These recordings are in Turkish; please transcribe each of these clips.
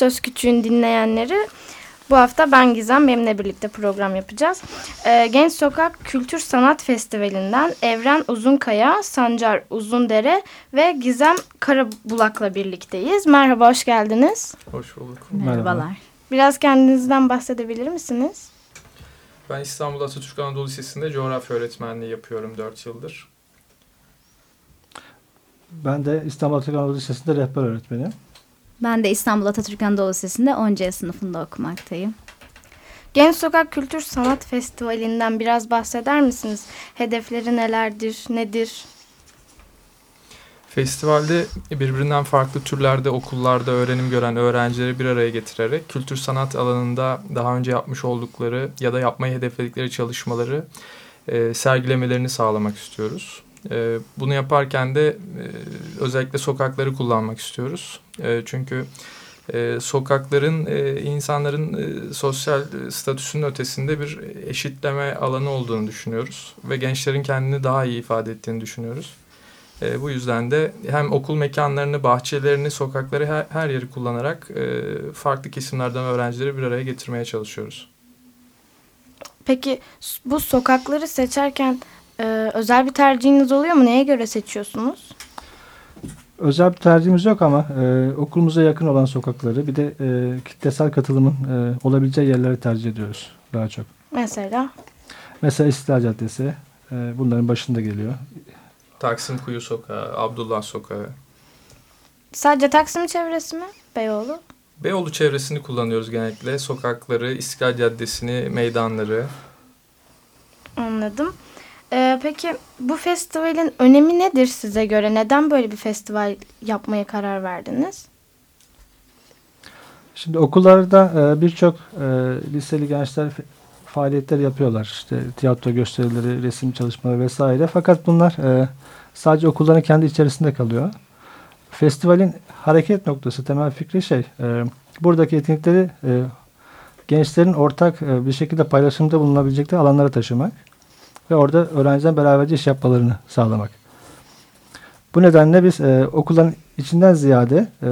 Söz Küçüğün dinleyenleri bu hafta ben Gizem benimle birlikte program yapacağız. Ee, Genç Sokak Kültür Sanat Festivali'nden Evren Uzunkaya, Sancar Uzundere ve Gizem Karabulak'la birlikteyiz. Merhaba, hoş geldiniz. Hoş bulduk. Merhabalar. Biraz kendinizden bahsedebilir misiniz? Ben İstanbul Atatürk Anadolu Lisesi'nde coğrafya öğretmenliği yapıyorum 4 yıldır. Ben de İstanbul Atatürk Anadolu Lisesi'nde rehber öğretmenim. Ben de İstanbul Atatürk Anadolu Lisesi'nde 10. sınıfında okumaktayım. Genç Sokak Kültür Sanat Festivali'nden biraz bahseder misiniz? Hedefleri nelerdir, nedir? Festivalde birbirinden farklı türlerde okullarda öğrenim gören öğrencileri bir araya getirerek kültür sanat alanında daha önce yapmış oldukları ya da yapmayı hedefledikleri çalışmaları e, sergilemelerini sağlamak istiyoruz. E, bunu yaparken de e, özellikle sokakları kullanmak istiyoruz. E, çünkü e, sokakların e, insanların e, sosyal statüsünün ötesinde bir eşitleme alanı olduğunu düşünüyoruz. Ve gençlerin kendini daha iyi ifade ettiğini düşünüyoruz. E, bu yüzden de hem okul mekanlarını, bahçelerini, sokakları her, her yeri kullanarak e, farklı kesimlerden öğrencileri bir araya getirmeye çalışıyoruz. Peki bu sokakları seçerken e, özel bir tercihiniz oluyor mu? Neye göre seçiyorsunuz? Özel bir tercihimiz yok ama e, okulumuza yakın olan sokakları bir de e, kitlesel katılımın e, olabileceği yerleri tercih ediyoruz daha çok. Mesela? Mesela İstiklal Caddesi e, bunların başında geliyor. Taksim Kuyu Sokağı, Abdullah Sokağı. Sadece Taksim çevresi mi? Beyoğlu? Beyoğlu çevresini kullanıyoruz genellikle. Sokakları, İstiklal Caddesi'ni, meydanları. Anladım. Ee, peki bu festivalin önemi nedir size göre? Neden böyle bir festival yapmaya karar verdiniz? Şimdi okullarda e, birçok e, liseli gençler faaliyetler yapıyorlar. İşte tiyatro gösterileri, resim çalışmaları vesaire. Fakat bunlar e, sadece okulların kendi içerisinde kalıyor. Festivalin hareket noktası, temel fikri şey, e, buradaki etkinlikleri e, gençlerin ortak e, bir şekilde paylaşımda bulunabilecekleri alanlara taşımak ve orada öğrencilerin beraberce iş yapmalarını sağlamak. Bu nedenle biz e, okulların içinden ziyade e,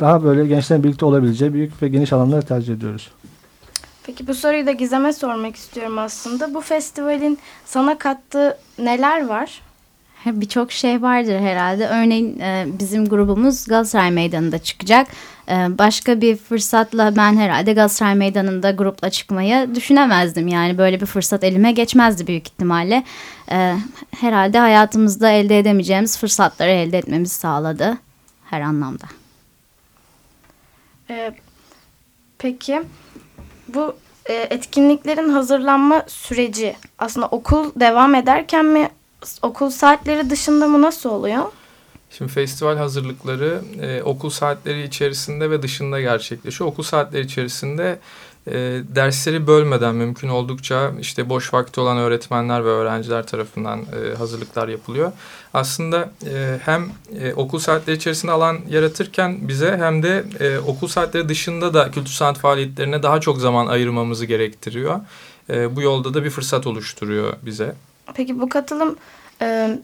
daha böyle gençlerin birlikte olabileceği büyük ve geniş alanları tercih ediyoruz. Peki bu soruyu da Gizem'e sormak istiyorum aslında. Bu festivalin sana kattığı neler var? Birçok şey vardır herhalde. Örneğin e, bizim grubumuz Galatasaray Meydanı'nda çıkacak. E, başka bir fırsatla ben herhalde Galatasaray Meydanı'nda grupla çıkmayı düşünemezdim. Yani böyle bir fırsat elime geçmezdi büyük ihtimalle. E, herhalde hayatımızda elde edemeyeceğimiz fırsatları elde etmemizi sağladı her anlamda. Peki bu etkinliklerin hazırlanma süreci aslında okul devam ederken mi okul saatleri dışında mı nasıl oluyor? Şimdi festival hazırlıkları e, okul saatleri içerisinde ve dışında gerçekleşiyor. Okul saatleri içerisinde e, dersleri bölmeden mümkün oldukça işte boş vakti olan öğretmenler ve öğrenciler tarafından e, hazırlıklar yapılıyor. Aslında e, hem e, okul saatleri içerisinde alan yaratırken bize hem de e, okul saatleri dışında da kültür sanat faaliyetlerine daha çok zaman ayırmamızı gerektiriyor. E, bu yolda da bir fırsat oluşturuyor bize. Peki bu katılım e,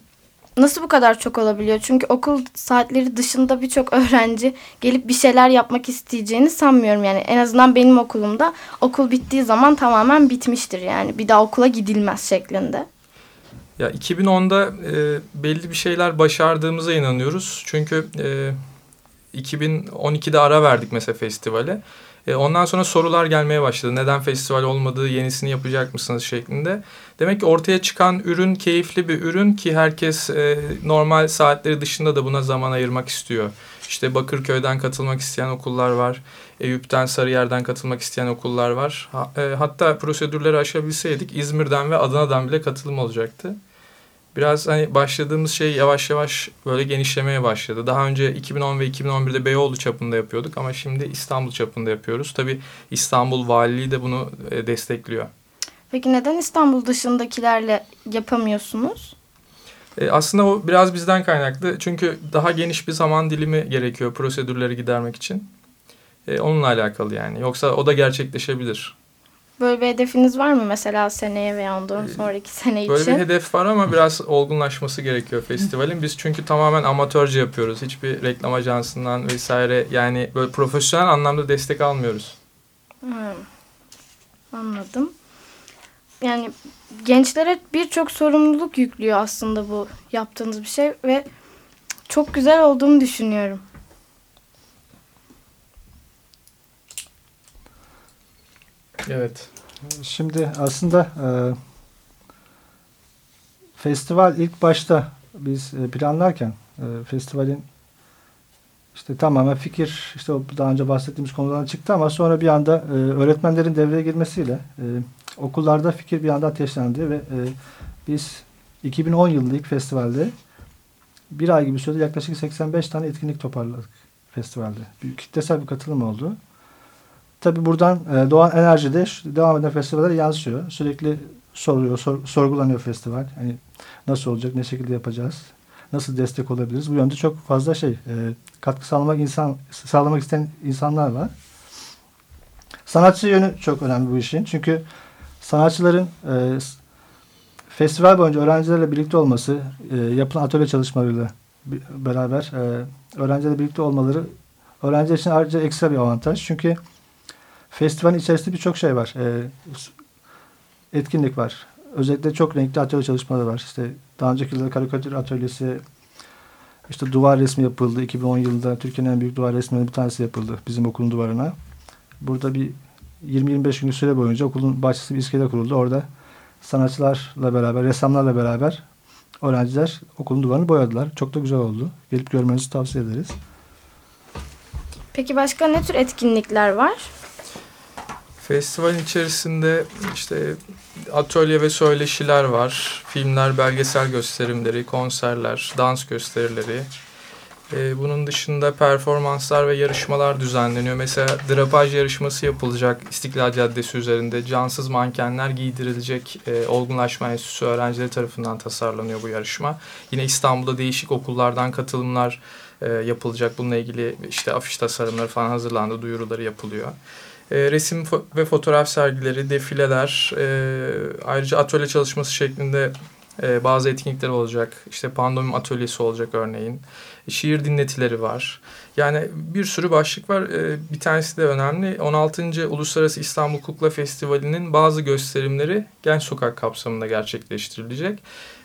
nasıl bu kadar çok olabiliyor? Çünkü okul saatleri dışında birçok öğrenci gelip bir şeyler yapmak isteyeceğini sanmıyorum. Yani en azından benim okulumda okul bittiği zaman tamamen bitmiştir. Yani bir daha okula gidilmez şeklinde. Ya 2010'da e, belli bir şeyler başardığımıza inanıyoruz. Çünkü e, 2012'de ara verdik mesela festivale. E, ondan sonra sorular gelmeye başladı. Neden festival olmadığı, yenisini yapacak mısınız şeklinde. Demek ki ortaya çıkan ürün keyifli bir ürün ki herkes e, normal saatleri dışında da buna zaman ayırmak istiyor. İşte Bakırköy'den katılmak isteyen okullar var. Eyüp'ten, Sarıyer'den katılmak isteyen okullar var. Ha, e, hatta prosedürleri aşabilseydik İzmir'den ve Adana'dan bile katılım olacaktı. Biraz hani başladığımız şey yavaş yavaş böyle genişlemeye başladı. Daha önce 2010 ve 2011'de Beyoğlu çapında yapıyorduk ama şimdi İstanbul çapında yapıyoruz. Tabii İstanbul Valiliği de bunu e, destekliyor. Peki neden İstanbul dışındakilerle yapamıyorsunuz? E, aslında o biraz bizden kaynaklı. Çünkü daha geniş bir zaman dilimi gerekiyor prosedürleri gidermek için. E, onunla alakalı yani. Yoksa o da gerçekleşebilir. Böyle bir hedefiniz var mı mesela seneye veya ondan sonraki sene için? Böyle bir hedef var ama biraz olgunlaşması gerekiyor festivalin. Biz çünkü tamamen amatörce yapıyoruz. Hiçbir reklam ajansından vesaire yani böyle profesyonel anlamda destek almıyoruz. Hmm. Anladım. Yani gençlere birçok sorumluluk yüklüyor aslında bu yaptığınız bir şey ve çok güzel olduğunu düşünüyorum. Evet. Şimdi aslında e, festival ilk başta biz e, planlarken e, festivalin işte tamamen fikir işte daha önce bahsettiğimiz konudan çıktı ama sonra bir anda e, öğretmenlerin devreye girmesiyle e, okullarda fikir bir anda ateşlendi ve e, biz 2010 yılında ilk festivalde bir ay gibi sürede yaklaşık 85 tane etkinlik toparladık festivalde. Büyük kitlesel bir katılım oldu. Tabi buradan e, doğan enerji de devam eden festivallere yansıyor. Sürekli soruyor, sor- sorgulanıyor festival. Hani nasıl olacak, ne şekilde yapacağız, nasıl destek olabiliriz. Bu yönde çok fazla şey, e, katkı sağlamak insan sağlamak isteyen insanlar var. Sanatçı yönü çok önemli bu işin. Çünkü sanatçıların e, festival boyunca öğrencilerle birlikte olması, e, yapılan atölye çalışmalarıyla beraber e, öğrencilerle birlikte olmaları öğrenciler için ayrıca ekstra bir avantaj. Çünkü Festivalin içerisinde birçok şey var. Ee, etkinlik var. Özellikle çok renkli atölye çalışmaları var. İşte daha önceki yıllarda karikatür atölyesi, işte duvar resmi yapıldı. 2010 yılında Türkiye'nin en büyük duvar resminin bir tanesi yapıldı bizim okulun duvarına. Burada bir 20-25 günlük süre boyunca okulun bahçesi bir iskele kuruldu. Orada sanatçılarla beraber, ressamlarla beraber öğrenciler okulun duvarını boyadılar. Çok da güzel oldu. Gelip görmenizi tavsiye ederiz. Peki başka ne tür etkinlikler var? Festivalin içerisinde işte atölye ve söyleşiler var. Filmler, belgesel gösterimleri, konserler, dans gösterileri. Ee, bunun dışında performanslar ve yarışmalar düzenleniyor. Mesela drapaj yarışması yapılacak İstiklal Caddesi üzerinde. Cansız mankenler giydirilecek e, Olgunlaşma Enstitüsü öğrencileri tarafından tasarlanıyor bu yarışma. Yine İstanbul'da değişik okullardan katılımlar e, yapılacak. Bununla ilgili işte afiş tasarımları falan hazırlandı, duyuruları yapılıyor. E, resim ve fotoğraf sergileri, defileler, e, ayrıca atölye çalışması şeklinde e, bazı etkinlikler olacak. İşte pandomim atölyesi olacak örneğin. Şiir dinletileri var. Yani bir sürü başlık var. E, bir tanesi de önemli. 16. Uluslararası İstanbul Kukla Festivali'nin bazı gösterimleri Genç Sokak kapsamında gerçekleştirilecek.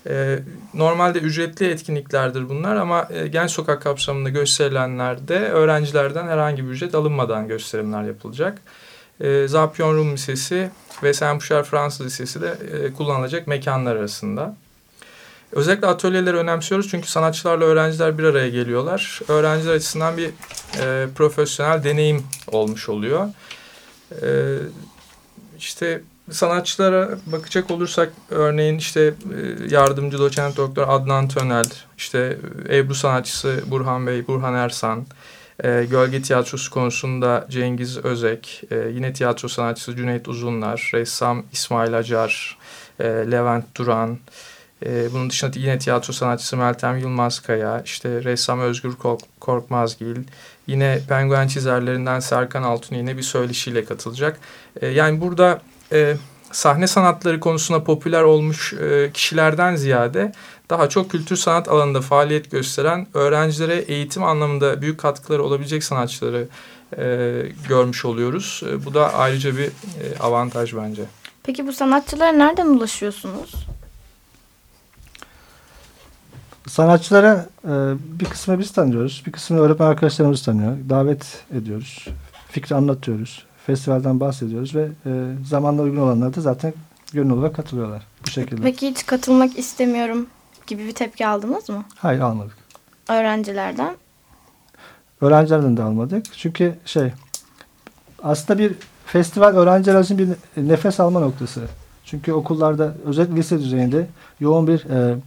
E, normalde ücretli etkinliklerdir bunlar ama e, Genç Sokak kapsamında gösterilenlerde öğrencilerden herhangi bir ücret alınmadan gösterimler yapılacak. E, Zapyon Rum Lisesi ve Saint Bouchard Fransız Lisesi de e, kullanılacak mekanlar arasında. Özellikle atölyeleri önemsiyoruz çünkü sanatçılarla öğrenciler bir araya geliyorlar. Öğrenciler açısından bir e, profesyonel deneyim olmuş oluyor. E, işte sanatçılara bakacak olursak örneğin işte e, yardımcı doçent doktor Adnan Tönel, işte Ebru sanatçısı Burhan Bey, Burhan Ersan, e, gölge tiyatrosu konusunda Cengiz Özek, e, yine tiyatro sanatçısı Cüneyt Uzunlar, ressam İsmail Acar, e, Levent Duran, e, bunun dışında yine tiyatro sanatçısı Meltem Yılmazkaya, işte ressam Özgür Kork Korkmazgil, yine penguen çizerlerinden Serkan Altun yine bir söyleşiyle katılacak. E, yani burada e, sahne sanatları konusunda popüler olmuş e, kişilerden ziyade daha çok kültür sanat alanında faaliyet gösteren öğrencilere eğitim anlamında büyük katkıları olabilecek sanatçıları e, görmüş oluyoruz. E, bu da ayrıca bir e, avantaj bence. Peki bu sanatçılara nereden ulaşıyorsunuz? Sanatçılara e, bir kısmı biz tanıyoruz. Bir kısmını öğretmen arkadaşlarımız tanıyor. Davet ediyoruz. Fikri anlatıyoruz. Festivalden bahsediyoruz ve e, zamanla uygun olanlar da zaten gönüllü olarak katılıyorlar. Bu şekilde. Peki hiç katılmak istemiyorum gibi bir tepki aldınız mı? Hayır almadık. Öğrencilerden. Öğrencilerden de almadık. Çünkü şey aslında bir festival öğrenciler için bir nefes alma noktası. Çünkü okullarda özellikle lise düzeyinde yoğun bir e,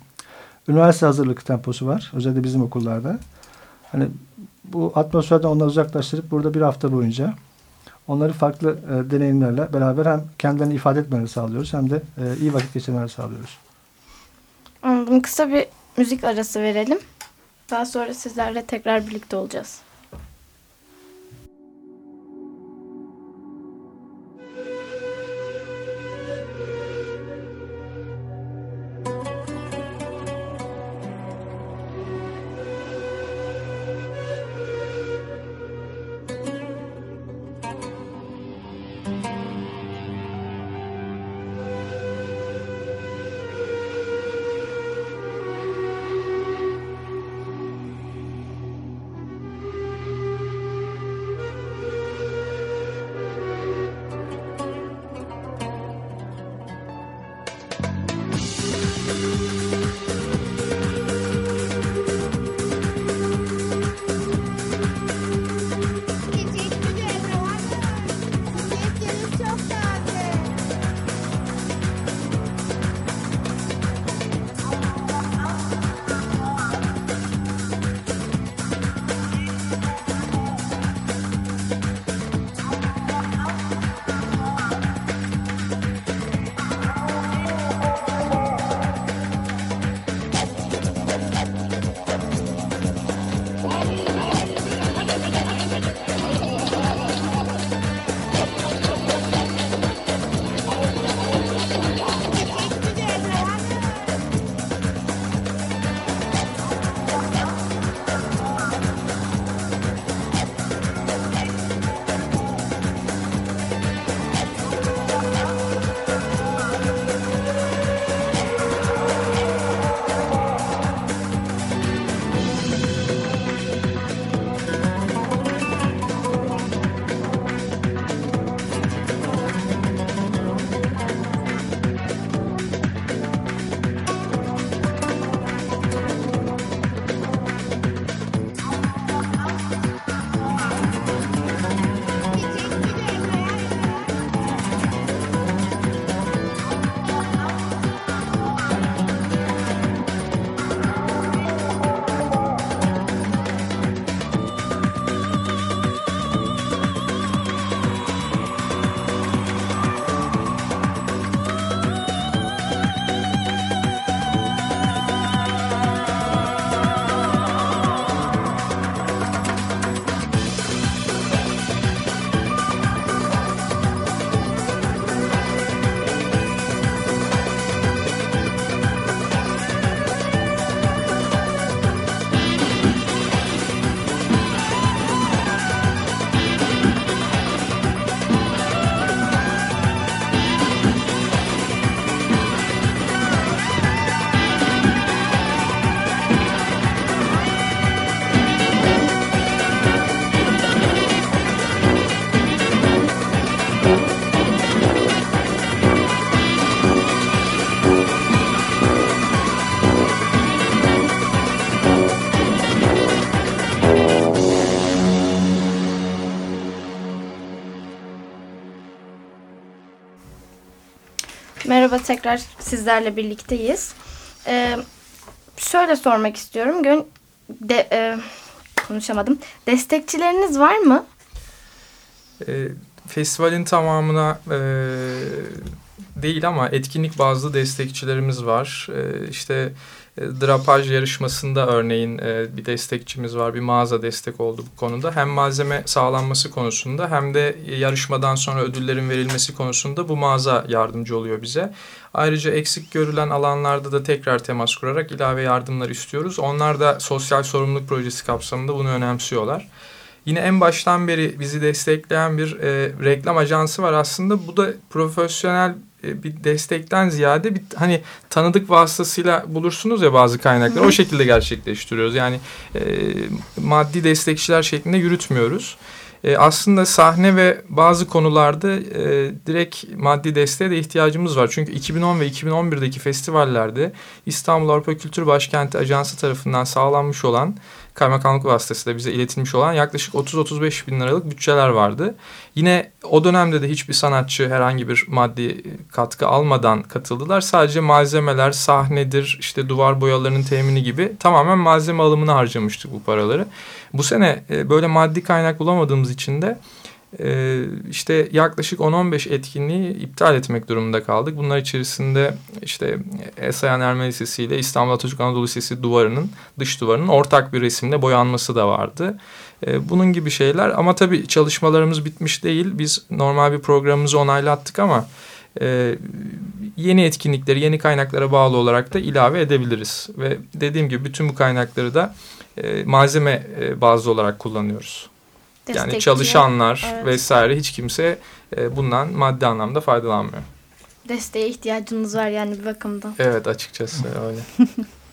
üniversite hazırlık temposu var. Özellikle bizim okullarda. Hani bu atmosferden onları uzaklaştırıp burada bir hafta boyunca onları farklı e, deneyimlerle beraber hem kendilerini ifade etmelerini sağlıyoruz hem de e, iyi vakit geçirmelerini sağlıyoruz. Anladım. Kısa bir müzik arası verelim. Daha sonra sizlerle tekrar birlikte olacağız. Merhaba tekrar sizlerle birlikteyiz. Ee, şöyle sormak istiyorum. Gön de, e, konuşamadım. Destekçileriniz var mı? E, festivalin tamamına e, değil ama etkinlik bazlı destekçilerimiz var. E, işte drapaj yarışmasında örneğin e, bir destekçimiz var. Bir mağaza destek oldu bu konuda. Hem malzeme sağlanması konusunda hem de yarışmadan sonra ödüllerin verilmesi konusunda bu mağaza yardımcı oluyor bize. Ayrıca eksik görülen alanlarda da tekrar temas kurarak ilave yardımlar istiyoruz. Onlar da sosyal sorumluluk projesi kapsamında bunu önemsiyorlar. Yine en baştan beri bizi destekleyen bir e, reklam ajansı var aslında. Bu da profesyonel e, bir destekten ziyade bir hani tanıdık vasıtasıyla bulursunuz ya bazı kaynakları o şekilde gerçekleştiriyoruz. Yani e, maddi destekçiler şeklinde yürütmüyoruz. E, aslında sahne ve bazı konularda e, direkt maddi desteğe de ihtiyacımız var. Çünkü 2010 ve 2011'deki festivallerde İstanbul Avrupa Kültür Başkenti Ajansı tarafından sağlanmış olan kaymakamlık vasıtasıyla bize iletilmiş olan yaklaşık 30-35 bin liralık bütçeler vardı. Yine o dönemde de hiçbir sanatçı herhangi bir maddi katkı almadan katıldılar. Sadece malzemeler, sahnedir, işte duvar boyalarının temini gibi tamamen malzeme alımına harcamıştık bu paraları. Bu sene e, böyle maddi kaynak bulamadığımız için de işte yaklaşık 10-15 etkinliği iptal etmek durumunda kaldık. Bunlar içerisinde işte Esayan Ermeni Lisesi ile İstanbul Atatürk Anadolu Lisesi duvarının, dış duvarının ortak bir resimle boyanması da vardı. E, bunun gibi şeyler ama tabii çalışmalarımız bitmiş değil. Biz normal bir programımızı onaylattık ama yeni etkinlikleri, yeni kaynaklara bağlı olarak da ilave edebiliriz. Ve dediğim gibi bütün bu kaynakları da malzeme bazlı olarak kullanıyoruz. Yani çalışanlar evet. vesaire hiç kimse e, bundan maddi anlamda faydalanmıyor. Desteğe ihtiyacınız var yani bir bakımdan. Evet açıkçası öyle.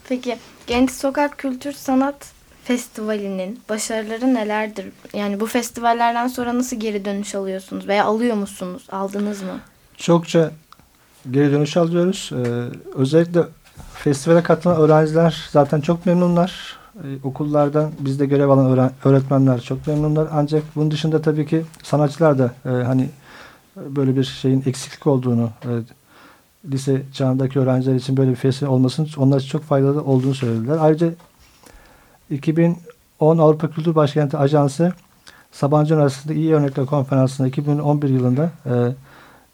Peki Genç Sokak Kültür Sanat Festivali'nin başarıları nelerdir? Yani bu festivallerden sonra nasıl geri dönüş alıyorsunuz veya alıyor musunuz? Aldınız mı? Çokça geri dönüş alıyoruz. Ee, özellikle festivale katılan öğrenciler zaten çok memnunlar. Ee, okullardan bizde görev alan öğretmenler çok memnunlar. Ancak bunun dışında tabii ki sanatçılar da e, hani böyle bir şeyin eksiklik olduğunu e, lise çağındaki öğrenciler için böyle bir festival olmasının onlar için çok faydalı olduğunu söylediler. Ayrıca 2010 Avrupa Kültür Başkenti Ajansı Sabancı Üniversitesi'nde iyi örnekler konferansında 2011 yılında e,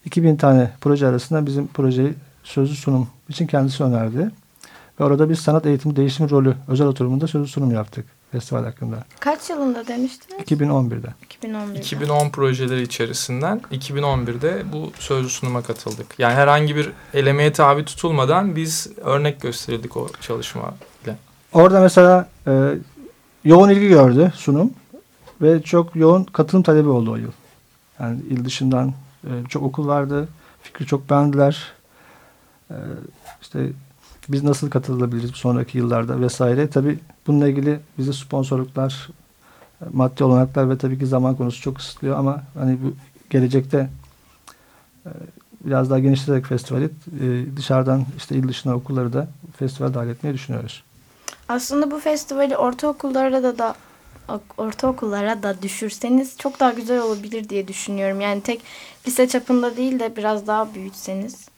2000 tane proje arasında bizim projeyi sözlü sunum için kendisi önerdi. Ve orada biz sanat eğitimi değişim rolü özel oturumunda sözlü sunum yaptık festival hakkında. Kaç yılında demiştiniz? 2011'de. 2011'de. 2010 projeleri içerisinden 2011'de bu sözlü sunuma katıldık. Yani herhangi bir elemeye tabi tutulmadan biz örnek gösterildik o çalışma ile. Orada mesela e, yoğun ilgi gördü sunum ve çok yoğun katılım talebi oldu o yıl. Yani il dışından e, çok okul vardı. Fikri çok beğendiler. E, işte biz nasıl katılabiliriz sonraki yıllarda vesaire. Tabii bununla ilgili bize sponsorluklar, maddi olanaklar ve tabii ki zaman konusu çok kısıtlıyor ama hani bu gelecekte e, biraz daha genişleterek festivali e, dışarıdan işte il dışına okulları da festival dahil etmeyi düşünüyoruz. Aslında bu festivali ortaokullara da da ortaokullara da düşürseniz çok daha güzel olabilir diye düşünüyorum. Yani tek lise çapında değil de biraz daha büyütseniz.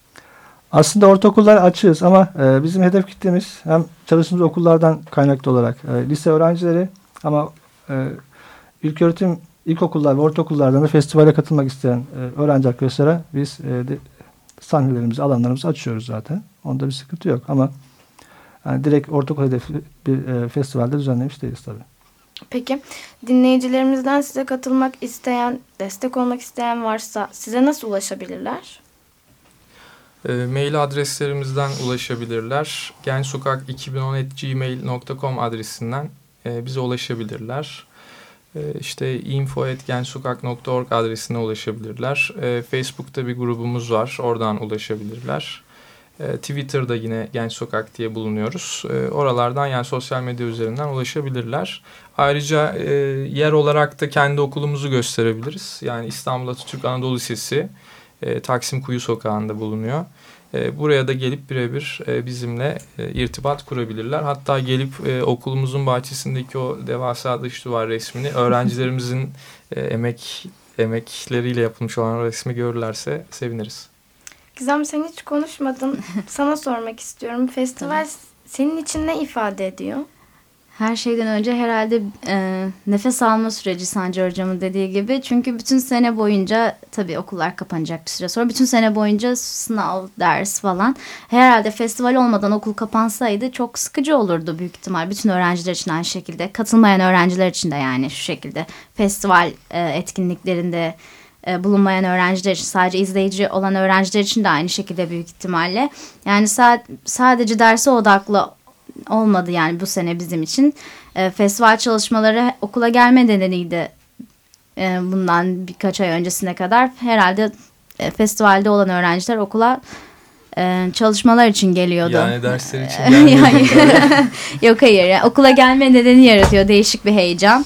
Aslında ortaokullar açığız ama e, bizim hedef kitlemiz hem çalıştığımız okullardan kaynaklı olarak e, lise öğrencileri ama e, ilköğretim ilkokullar ve ortaokullardan da festivale katılmak isteyen e, öğrenci arkadaşlara biz e, de, sahnelerimizi, alanlarımızı açıyoruz zaten. Onda bir sıkıntı yok ama yani direkt ortaokul hedefli bir e, festivalde düzenlemiş değiliz tabii. Peki dinleyicilerimizden size katılmak isteyen, destek olmak isteyen varsa size nasıl ulaşabilirler? E, mail adreslerimizden ulaşabilirler. gensokak2010.gmail.com adresinden e, bize ulaşabilirler. E, işte info.gensokak.org adresine ulaşabilirler. E, Facebook'ta bir grubumuz var. Oradan ulaşabilirler. E, Twitter'da yine Genç Sokak diye bulunuyoruz. E, oralardan yani sosyal medya üzerinden ulaşabilirler. Ayrıca e, yer olarak da kendi okulumuzu gösterebiliriz. Yani İstanbul Atatürk Anadolu Lisesi e, Taksim Kuyu Sokağı'nda bulunuyor. E, buraya da gelip birebir e, bizimle e, irtibat kurabilirler. Hatta gelip e, okulumuzun bahçesindeki o devasa dış duvar resmini öğrencilerimizin e, emek emekleriyle yapılmış olan resmi görürlerse seviniriz. Gizem sen hiç konuşmadın. Sana sormak istiyorum. Festival senin için ne ifade ediyor? Her şeyden önce herhalde e, nefes alma süreci Sancar Hocam'ın dediği gibi. Çünkü bütün sene boyunca tabii okullar kapanacak bir süre sonra. Bütün sene boyunca sınav, ders falan. Herhalde festival olmadan okul kapansaydı çok sıkıcı olurdu büyük ihtimal. Bütün öğrenciler için aynı şekilde. Katılmayan öğrenciler için de yani şu şekilde. Festival e, etkinliklerinde e, bulunmayan öğrenciler için sadece izleyici olan öğrenciler için de aynı şekilde büyük ihtimalle. Yani sadece derse odaklı olmadı yani bu sene bizim için. E, festival çalışmaları okula gelme nedeniydi e, bundan birkaç ay öncesine kadar. Herhalde e, festivalde olan öğrenciler okula e, çalışmalar için geliyordu. Yani dersler için gelmiyordu. Yok hayır yani okula gelme nedeni yaratıyor değişik bir heyecan.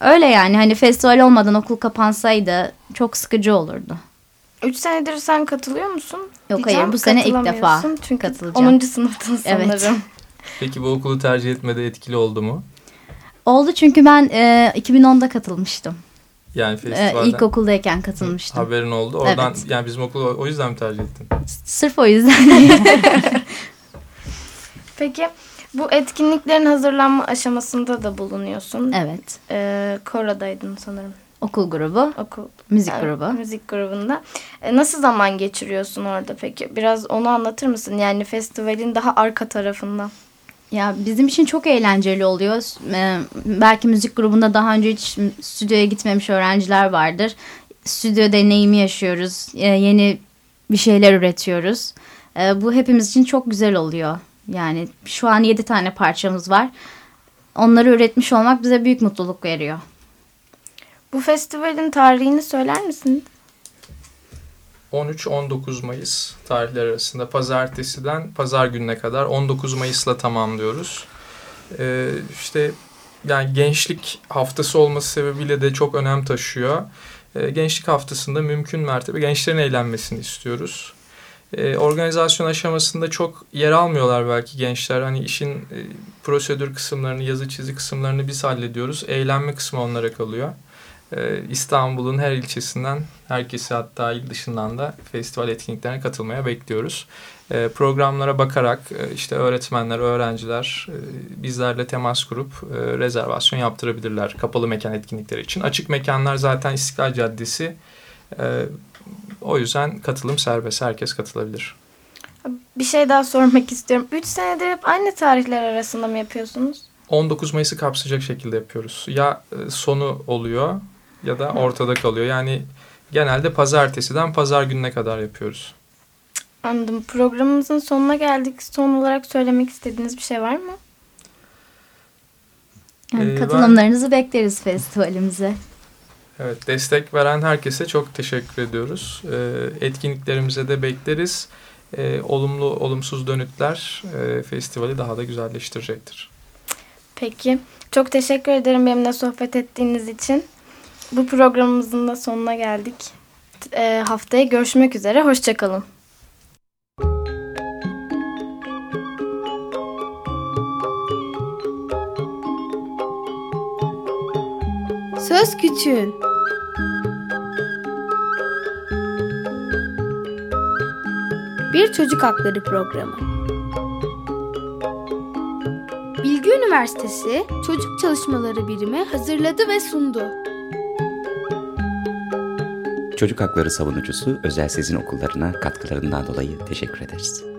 Öyle yani hani festival olmadan okul kapansaydı çok sıkıcı olurdu. Üç senedir sen katılıyor musun? Yok, Diyeceğim, hayır, bu sene ilk defa Çünkü katılacağım. 10. sınıftın Evet. Peki bu okulu tercih etmede etkili oldu mu? Oldu çünkü ben e, 2010'da katılmıştım. Yani E, festivalden ilkokuldayken katılmıştım. haberin oldu. Oradan Evet. yani bizim okulu o- yüzden mi tercih ettin? Sırf o yüzden. Peki bu etkinliklerin hazırlanma aşamasında da bulunuyorsun. evet. Ee, Kora'daydın sanırım. Okul grubu, Okul. müzik Evet, grubu. Müzik grubunda. E, nasıl zaman geçiriyorsun orada peki? Biraz onu anlatır mısın? Yani festivalin daha arka tarafında. Ya bizim için çok eğlenceli oluyor. Ee, belki müzik grubunda daha önce hiç stüdyoya gitmemiş öğrenciler vardır. Stüdyo deneyimi yaşıyoruz. Ee, yeni bir şeyler üretiyoruz. Ee, bu hepimiz için çok güzel oluyor. Yani şu an yedi tane parçamız var. Onları üretmiş olmak bize büyük mutluluk veriyor. Bu festivalin tarihini söyler misin? 13-19 Mayıs tarihleri arasında pazartesiden pazar gününe kadar 19 Mayıs'la tamamlıyoruz. Ee, işte yani gençlik haftası olması sebebiyle de çok önem taşıyor. Ee, gençlik haftasında mümkün mertebe gençlerin eğlenmesini istiyoruz. Ee, organizasyon aşamasında çok yer almıyorlar belki gençler. Hani işin e, prosedür kısımlarını, yazı çizi kısımlarını biz hallediyoruz. Eğlenme kısmı onlara kalıyor. Ee, İstanbul'un her ilçesinden herkesi hatta il dışından da festival etkinliklerine katılmaya bekliyoruz. Ee, programlara bakarak e, işte öğretmenler, öğrenciler e, bizlerle temas kurup e, rezervasyon yaptırabilirler kapalı mekan etkinlikleri için. Açık mekanlar zaten İstiklal Caddesi. Ee, o yüzden katılım serbest. Herkes katılabilir. Bir şey daha sormak istiyorum. Üç senedir hep aynı tarihler arasında mı yapıyorsunuz? 19 Mayıs'ı kapsayacak şekilde yapıyoruz. Ya sonu oluyor ya da ortada kalıyor. Yani genelde pazartesiden pazar gününe kadar yapıyoruz. Anladım. Programımızın sonuna geldik. Son olarak söylemek istediğiniz bir şey var mı? Yani Ee, katılımlarınızı bekleriz festivalimize. Evet, destek veren herkese çok teşekkür ediyoruz. Ee, etkinliklerimize de bekleriz. Ee, olumlu, olumsuz dönütler e, festivali daha da güzelleştirecektir. Peki. Çok teşekkür ederim benimle sohbet ettiğiniz için. Bu programımızın da sonuna geldik. Ee, haftaya görüşmek üzere. Hoşçakalın. Söz Küçüğün Bir Çocuk Hakları Programı Bilgi Üniversitesi Çocuk Çalışmaları Birimi hazırladı ve sundu. Çocuk hakları savunucusu Özel Sezin Okullarına katkılarından dolayı teşekkür ederiz.